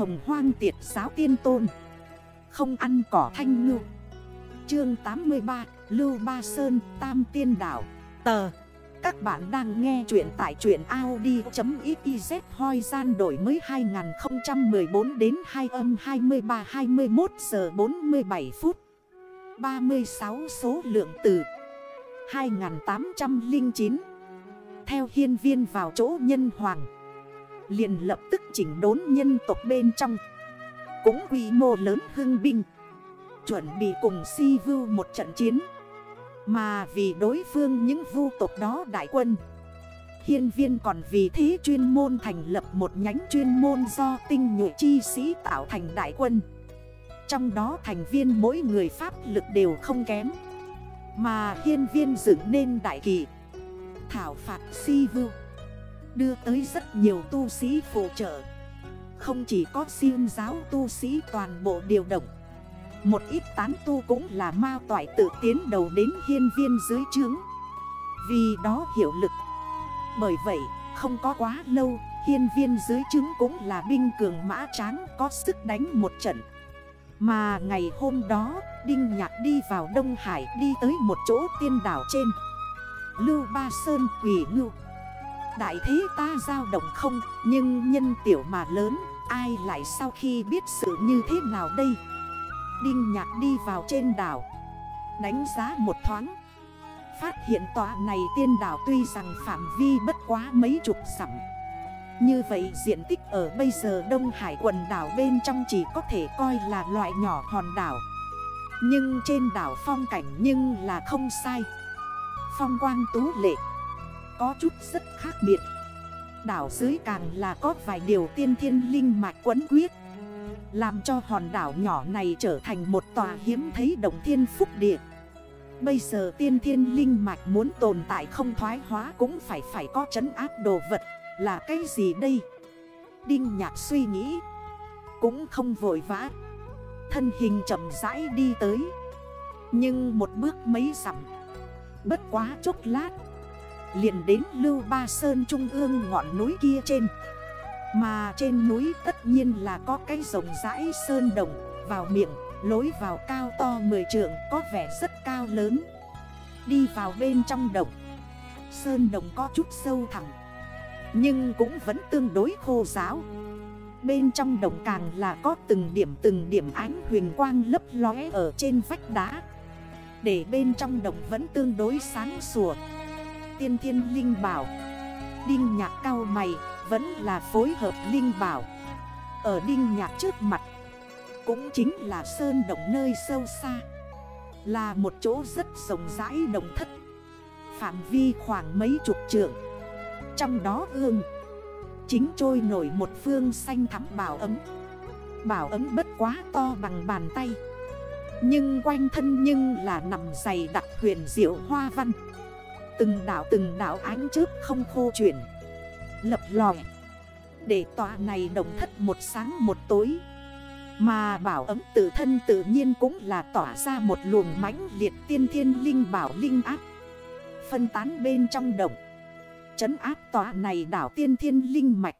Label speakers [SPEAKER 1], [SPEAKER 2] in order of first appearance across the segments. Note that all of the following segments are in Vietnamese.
[SPEAKER 1] hồng hoang tiệt giáo tiên tôn. Không ăn cỏ thanh ngư. Chương 83 Lưu Ba Sơn, Tam Tiên Đảo. Tờ. Các bạn đang nghe chuyện tại chuyện Audi.xyz hoi gian đổi mới 2014 đến 2 âm 23 21 giờ 47 phút. 36 số lượng từ 2809 Theo hiên viên vào chỗ nhân hoàng liền lập tức chỉnh đốn nhân tộc bên trong. Cũng quy mô lớn hưng binh. Chuẩn bị cùng si vưu một trận chiến. Mà vì đối phương những vu tộc đó đại quân. Hiên viên còn vì thế chuyên môn thành lập một nhánh chuyên môn do tinh nhuệ chi sĩ tạo thành đại quân. Trong đó thành viên mỗi người pháp lực đều không kém. Mà hiên viên dựng nên đại kỳ. Thảo phạt si vưu Đưa tới rất nhiều tu sĩ phụ trợ. Không chỉ có siêu giáo tu sĩ toàn bộ điều động. Một ít tán tu cũng là ma toại tự tiến đầu đến hiên viên dưới trướng. Vì đó hiệu lực. Bởi vậy, không có quá lâu, Hiên viên dưới trướng cũng là binh cường mã tráng có sức đánh một trận. Mà ngày hôm đó, Đinh Nhạc đi vào Đông Hải đi tới một chỗ tiên đảo trên. Lưu Ba Sơn quỷ ngưu. Đại thế ta dao động không, Nhưng nhân tiểu mà lớn, Ai lại sau khi biết sự như thế nào đây? Đinh nhạc đi vào trên đảo, Đánh giá một thoáng. Phát hiện tòa này tiên đảo tuy rằng phạm vi bất quá mấy chục sẵm Như vậy diện tích ở bây giờ Đông Hải quần đảo bên trong chỉ có thể coi là loại nhỏ hòn đảo. Nhưng trên đảo phong cảnh nhưng là không sai. Phong quang tú lệ có chút rất khác biệt. Đảo dưới càng là có vài điều tiên thiên linh mạch quấn quyết Làm cho hòn đảo nhỏ này trở thành một tòa hiếm thấy đồng thiên phúc địa. Bây giờ tiên thiên linh mạch muốn tồn tại không thoái hóa cũng phải phải có trấn áp đồ vật, Là cái gì đây? Đinh nhạc suy nghĩ, Cũng không vội vã. Thân hình chậm rãi đi tới, Nhưng một bước mấy dặm, Bất quá chốc lát liền đến Lưu Ba Sơn trung ương ngọn núi kia trên. Mà trên núi tất nhiên là có cái rồng rãi sơn đồng Vào miệng, lối vào cao to 10 trượng có vẻ rất cao lớn. Đi vào bên trong đồng Sơn đồng có chút sâu thẳm Nhưng cũng vẫn tương đối khô giáo Bên trong đồng càng là có từng điểm từng điểm ánh huyền quang lấp lóe ở trên vách đá Để bên trong đồng vẫn tương đối sáng sủa tiên thiên linh bảo. Đinh nhạc cao mày, vẫn là phối hợp linh bảo. Ở đinh nhạc trước mặt, Cũng chính là sơn động nơi sâu xa. Là một chỗ rất rộng rãi đồng thất. Phạm vi khoảng mấy chục trượng. Trong đó ương Chính trôi nổi một phương xanh thắm bảo ấm. Bảo ấm bất quá to bằng bàn tay. Nhưng quanh thân nhưng là nằm dày đặc huyền diệu hoa văn. Từng đảo từng đảo ánh chớp không khô chuyển. Lập lòi Để tòa này đồng thất một sáng một tối. Mà bảo ấm tự thân tự nhiên cũng là tỏa ra một luồng mãnh liệt tiên thiên linh bảo linh áp. Phân tán bên trong đồng Chấn áp tòa này đảo tiên thiên linh mạch.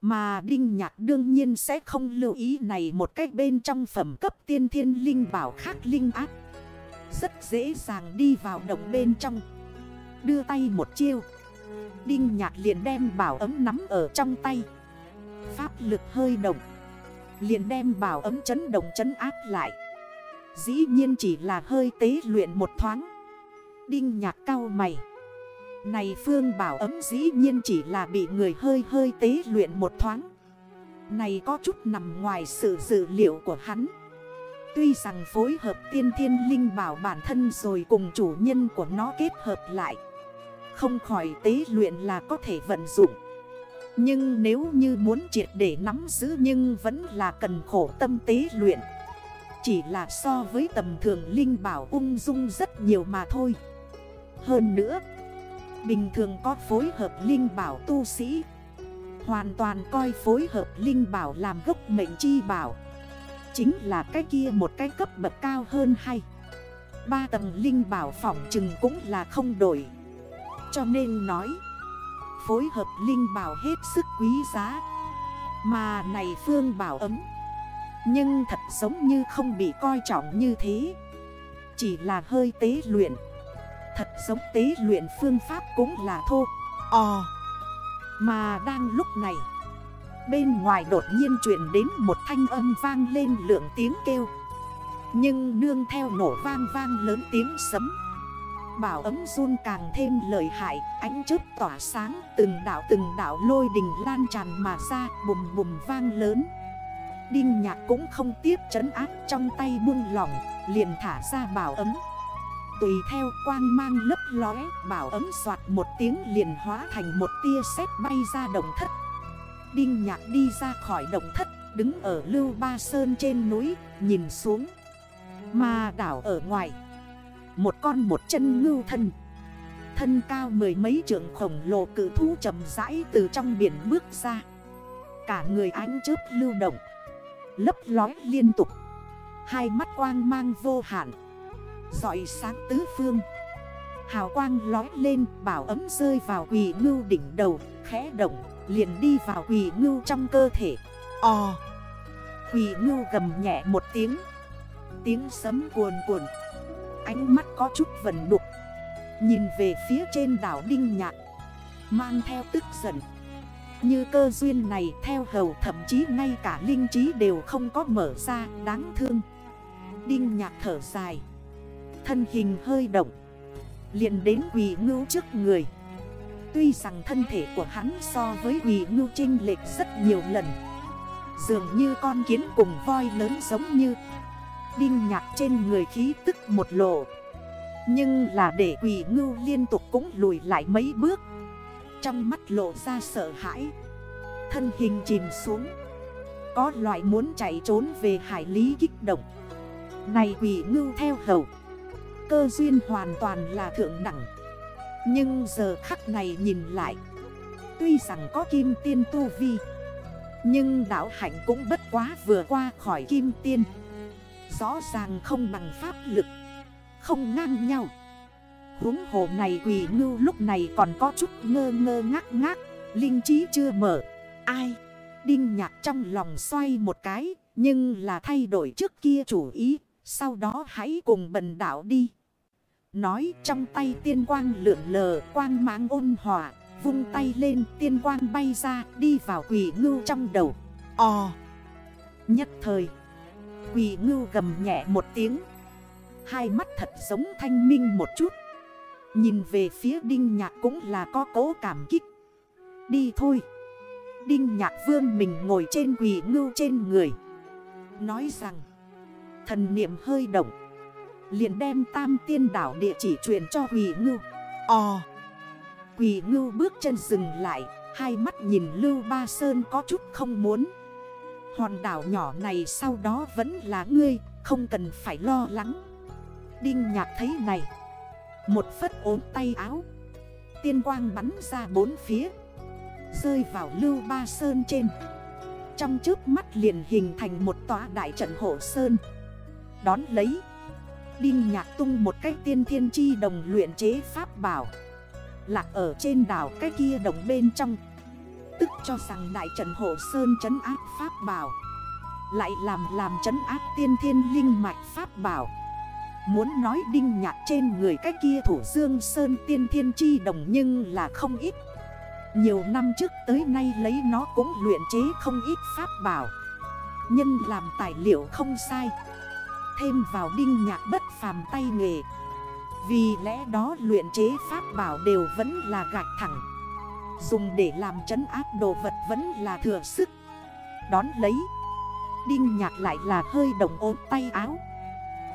[SPEAKER 1] Mà Đinh Nhạc đương nhiên sẽ không lưu ý này một cách bên trong phẩm cấp tiên thiên linh bảo khác linh áp. Rất dễ dàng đi vào đồng bên trong. Đưa tay một chiêu. Đinh nhạc liền đem bảo ấm nắm ở trong tay. Pháp lực hơi động. Liền đem bảo ấm chấn động chấn áp lại. Dĩ nhiên chỉ là hơi tế luyện một thoáng. Đinh nhạc cao mày. Này phương bảo ấm dĩ nhiên chỉ là bị người hơi hơi tế luyện một thoáng. Này có chút nằm ngoài sự dự liệu của hắn. Tuy rằng phối hợp tiên thiên linh bảo bản thân rồi cùng chủ nhân của nó kết hợp lại không khỏi tế luyện là có thể vận dụng. Nhưng nếu như muốn triệt để nắm giữ nhưng vẫn là cần khổ tâm tế luyện. Chỉ là so với tầm thường linh bảo ung dung rất nhiều mà thôi. Hơn nữa, Bình thường có phối hợp linh bảo tu sĩ. Hoàn toàn coi phối hợp linh bảo làm gốc mệnh chi bảo. Chính là cái kia một cái cấp bậc cao hơn hay. Ba tầng linh bảo phỏng chừng cũng là không đổi cho nên nói, Phối hợp linh bảo hết sức quý giá, Mà này Phương Bảo ấm, Nhưng thật giống như không bị coi trọng như thế. Chỉ là hơi tế luyện, Thật giống tế luyện phương pháp cũng là thô Ồ Mà đang lúc này, Bên ngoài đột nhiên chuyển đến một thanh âm vang lên lượng tiếng kêu, Nhưng nương theo nổ vang vang lớn tiếng sấm. Bảo ấm run càng thêm lợi hại, Ánh chớp tỏa sáng Từng đảo từng đảo lôi đình lan tràn mà ra, Bùm bùm vang lớn. Đinh nhạc cũng không tiếp trấn áp Trong tay buông lỏng, Liền thả ra bảo ấm. Tùy theo quang mang lấp lóe, Bảo ấm soạt một tiếng liền hóa thành một tia sét bay ra đồng thất. Đinh nhạc đi ra khỏi động thất, Đứng ở Lưu Ba Sơn trên núi, Nhìn xuống. Mà đảo ở ngoài một con một chân ngưu thân. Thân cao mười mấy trượng khổng lồ cử thú chầm rãi từ trong biển bước ra. Cả người ánh chớp lưu động, Lấp lói liên tục. Hai mắt quang mang vô hạn Giỏi sáng tứ phương. Hào quang lói lên, bảo ấm rơi vào quỳ ngưu đỉnh đầu, Khẽ động, liền đi vào quỳ ngưu trong cơ thể. Ồ Quỳ ngưu gầm nhẹ một tiếng. Tiếng sấm cuồn cuồn Ánh mắt có chút vần đục. Nhìn về phía trên đảo Đinh Nhạc. Mang theo tức giận. Như cơ duyên này theo hầu thậm chí ngay cả linh trí đều không có mở ra, đáng thương. Đinh Nhạc thở dài. Thân hình hơi động. Liền đến quỳ ngưu trước người. Tuy rằng thân thể của hắn so với quỷ ngưu trinh lệch rất nhiều lần. Dường như con kiến cùng voi lớn giống như Đinh nhạc trên người khí tức một lộ. Nhưng là để quỷ ngưu liên tục cũng lùi lại mấy bước. Trong mắt lộ ra sợ hãi. Thân hình chìm xuống. Có loại muốn chạy trốn về hải lý kích động. Này quỷ ngưu theo hầu. Cơ duyên hoàn toàn là thượng đẳng. Nhưng giờ khắc này nhìn lại. Tuy rằng có kim tiên tu vi. Nhưng đảo hạnh cũng bất quá vừa qua khỏi kim tiên. Rõ ràng không bằng pháp lực. Không ngang nhau. Húng hồ này quỷ ngưu lúc này còn có chút ngơ ngơ ngác ngác. Linh trí chưa mở. Ai? Đinh nhạc trong lòng xoay một cái, Nhưng là thay đổi trước kia chủ ý. Sau đó hãy cùng bần đảo đi. Nói trong tay tiên quang lượn lờ, quang máng ôn hòa. Vung tay lên, tiên quang bay ra, đi vào quỷ ngưu trong đầu. Ồ Nhất thời quỳ ngưu gầm nhẹ một tiếng. Hai mắt thật giống thanh minh một chút. Nhìn về phía đinh nhạc cũng là có cố cảm kích. Đi thôi. Đinh nhạc vương mình ngồi trên quỳ ngưu trên người. Nói rằng, Thần niệm hơi động. Liền đem tam tiên đảo địa chỉ truyền cho Quỳ Ngưu. Ồ Quỳ Ngưu bước chân dừng lại. Hai mắt nhìn Lưu Ba Sơn có chút không muốn. Hòn đảo nhỏ này sau đó vẫn là ngươi, Không cần phải lo lắng. Đinh nhạc thấy này, Một phất ốm tay áo. Tiên quang bắn ra bốn phía, Rơi vào Lưu Ba Sơn trên. Trong trước mắt liền hình thành một tòa đại trận hộ Sơn. Đón lấy, Đinh nhạc tung một cái tiên thiên chi đồng luyện chế pháp bảo. Lạc ở trên đảo cái kia đồng bên trong. Tức cho rằng đại trần hộ sơn trấn áp pháp bảo. Lại làm làm trấn áp tiên thiên linh mạch pháp bảo. Muốn nói đinh nhạc trên người cái kia thủ dương sơn tiên thiên chi đồng nhưng là không ít. Nhiều năm trước tới nay lấy nó cũng luyện chế không ít pháp bảo. Nhân làm tài liệu không sai. Thêm vào đinh nhạc bất phàm tay nghề. Vì lẽ đó luyện chế pháp bảo đều vẫn là gạch thẳng. Dùng để làm trấn áp đồ vật vẫn là thừa sức. Đón lấy, Đinh nhạc lại là hơi động ốm tay áo.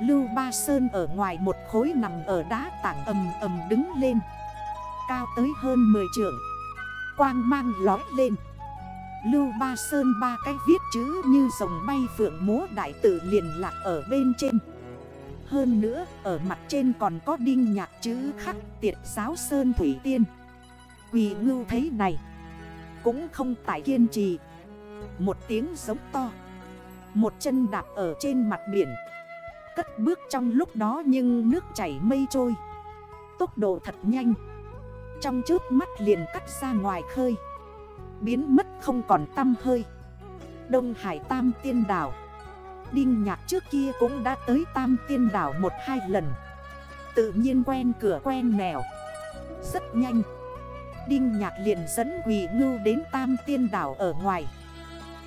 [SPEAKER 1] Lưu Ba Sơn ở ngoài một khối nằm ở đá tảng ầm ầm đứng lên. Cao tới hơn 10 trượng, Quang mang lói lên. Lưu Ba Sơn ba cái viết chữ như rồng bay phượng múa đại tử liền lạc ở bên trên. Hơn nữa, ở mặt trên còn có đinh nhạc chữ khắc tiệt giáo Sơn Thủy Tiên. Quỳ ngưu thấy này. Cũng không tại kiên trì. Một tiếng giống to. Một chân đạp ở trên mặt biển. Cất bước trong lúc đó nhưng nước chảy mây trôi. Tốc độ thật nhanh. Trong trước mắt liền cắt ra ngoài khơi. Biến mất không còn tâm hơi. Đông Hải Tam Tiên Đảo. Đinh Nhạc trước kia cũng đã tới Tam Tiên Đảo một hai lần. Tự nhiên quen cửa quen nẻo. Rất nhanh. Đinh Nhạc liền dẫn quỷ ngưu đến Tam Tiên Đảo ở ngoài.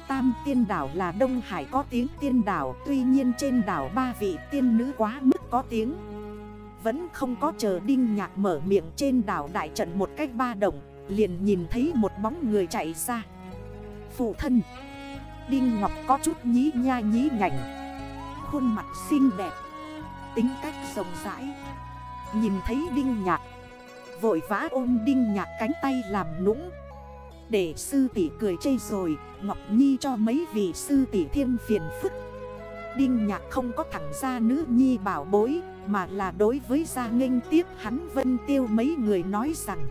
[SPEAKER 1] Tam Tiên Đảo là Đông Hải có tiếng tiên đảo, Tuy nhiên trên đảo ba vị tiên nữ quá mức có tiếng. Vẫn không có chờ Đinh Nhạc mở miệng trên đảo đại trận một cách ba động, Liền nhìn thấy một bóng người chạy ra Phụ thân, Đinh Ngọc có chút nhí nha nhí nhảnh, Khuôn mặt xinh đẹp, Tính cách rộng rãi. Nhìn thấy Đinh Nhạc Vội vã ôm Đinh Nhạc cánh tay làm nũng. Để sư tỷ cười chê rồi, Ngọc Nhi cho mấy vị sư tỷ thêm phiền phức. Đinh Nhạc không có thẳng ra nữ nhi bảo bối, Mà là đối với gia nghênh tiếp hắn Vân Tiêu mấy người nói rằng,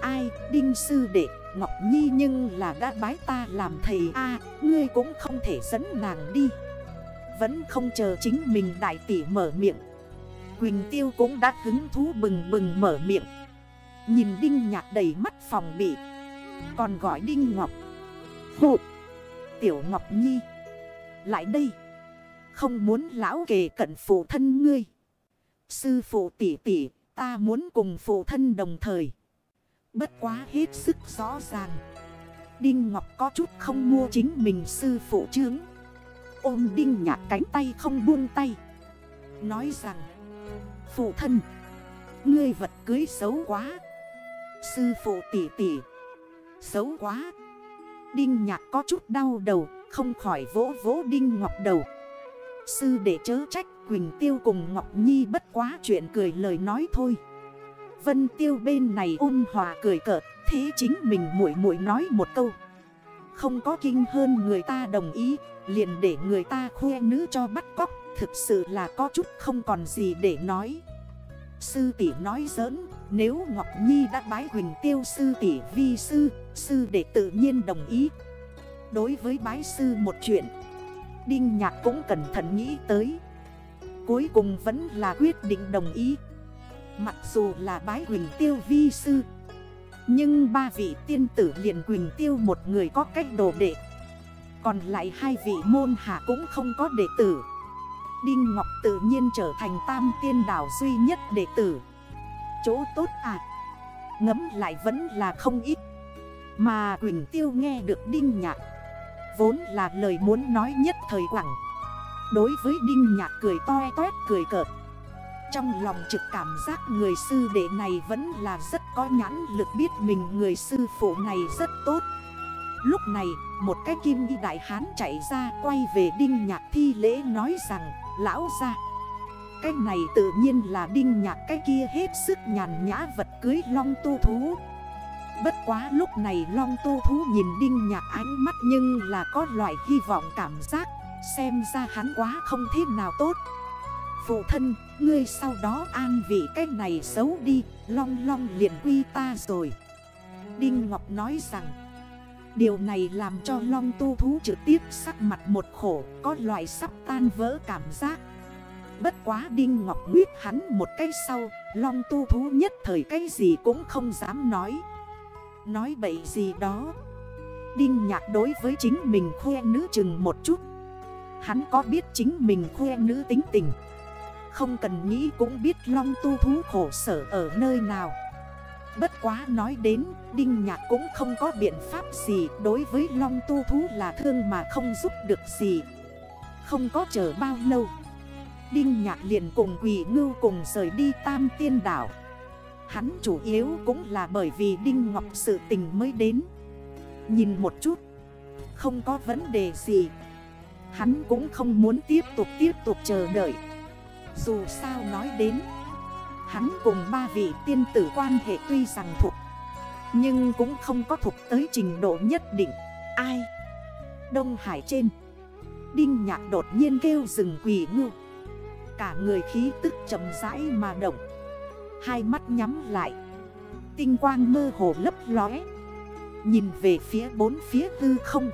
[SPEAKER 1] Ai, Đinh sư đệ, Ngọc Nhi nhưng là đã bái ta làm thầy a, Ngươi cũng không thể dẫn nàng đi. Vẫn không chờ chính mình đại tỷ mở miệng. Quỳnh Tiêu cũng đã hứng thú bừng bừng mở miệng. Nhìn Đinh Nhạc đầy mắt phòng bị. Còn gọi Đinh Ngọc. Hụ. Tiểu Ngọc Nhi. Lại đây. Không muốn lão kề cận phụ thân ngươi. Sư phụ tỷ tỷ, Ta muốn cùng phụ thân đồng thời. Bất quá hết sức rõ ràng. Đinh Ngọc có chút không mua chính mình sư phụ trướng Ôm Đinh Nhạc cánh tay không buông tay. Nói rằng Phụ thân. Ngươi vật cưới xấu quá. Sư phụ tỷ tỷ Xấu quá. Đinh Nhạc có chút đau đầu, Không khỏi vỗ vỗ Đinh Ngọc đầu. Sư để chớ trách Quỳnh Tiêu cùng Ngọc Nhi bất quá chuyện cười lời nói thôi. Vân Tiêu bên này ôn hòa cười cợt, Thế chính mình muội muội nói một câu. Không có kinh hơn người ta đồng ý, Liền để người ta khoe nữ cho bắt cóc, Thực sự là có chút không còn gì để nói. Sư tỷ nói giỡn, Nếu Ngọc Nhi đã bái Huỳnh Tiêu sư tỷ vi sư Sư để tự nhiên đồng ý. Đối với bái sư một chuyện, Đinh Nhạc cũng cẩn thận nghĩ tới. Cuối cùng vẫn là quyết định đồng ý. Mặc dù là bái Huỳnh Tiêu vi sư nhưng ba vị tiên tử liền quỳnh Tiêu một người có cách đồ đệ. Còn lại hai vị môn hạ cũng không có đệ tử. Đinh Ngọc tự nhiên trở thành tam tiên đảo duy nhất đệ tử. Chỗ tốt à? Ngấm lại vẫn là không ít. Mà Quỳnh Tiêu nghe được Đinh Nhạc, Vốn là lời muốn nói nhất thời quảng. Đối với Đinh Nhạc cười toe toét, cười cợt. Trong lòng trực cảm giác người sư đệ này vẫn là rất có nhãn lực biết mình người sư phụ này rất tốt. Lúc này, một cái kim y đại hán chạy ra quay về Đinh Nhạc thi lễ nói rằng, Lão ra Cái này tự nhiên là Đinh Nhạc, cái kia hết sức nhàn nhã vật cưới long tu thú. Bất quá lúc này long tu thú nhìn Đinh Nhạc ánh mắt nhưng là có loại hy vọng cảm giác, Xem ra hắn quá không thế nào tốt. Phụ thân, ngươi sau đó an vị cái này xấu đi Long long liền quy ta rồi. Đinh Ngọc nói rằng Điều này làm cho long tu thú trực tiếp sắc mặt một khổ Có loại sắp tan vỡ cảm giác. Bất quá Đinh Ngọc nguyết hắn một cái sau Long tu thú nhất thời cái gì cũng không dám nói. Nói bậy gì đó Đinh nhạc đối với chính mình khoe nữ chừng một chút. Hắn có biết chính mình khoe nữ tính tình không cần nghĩ cũng biết long tu thú khổ sở ở nơi nào. Bất quá nói đến, Đinh Nhạc cũng không có biện pháp gì, Đối với long tu thú là thương mà không giúp được gì. Không có chờ bao lâu, Đinh Nhạc liền cùng quỷ ngưu cùng rời đi Tam Tiên Đảo. Hắn chủ yếu cũng là bởi vì Đinh Ngọc sự tình mới đến. Nhìn một chút, Không có vấn đề gì. Hắn cũng không muốn tiếp tục tiếp tục chờ đợi. Dù sao nói đến, Hắn cùng ba vị tiên tử quan hệ tuy rằng thuộc, Nhưng cũng không có thuộc tới trình độ nhất định. Ai? Đông Hải trên. Đinh nhạc đột nhiên kêu rừng quỷ ngư. Cả người khí tức chậm rãi mà động. Hai mắt nhắm lại. Tinh quang mơ hồ lấp lóe. Nhìn về phía bốn phía tư không.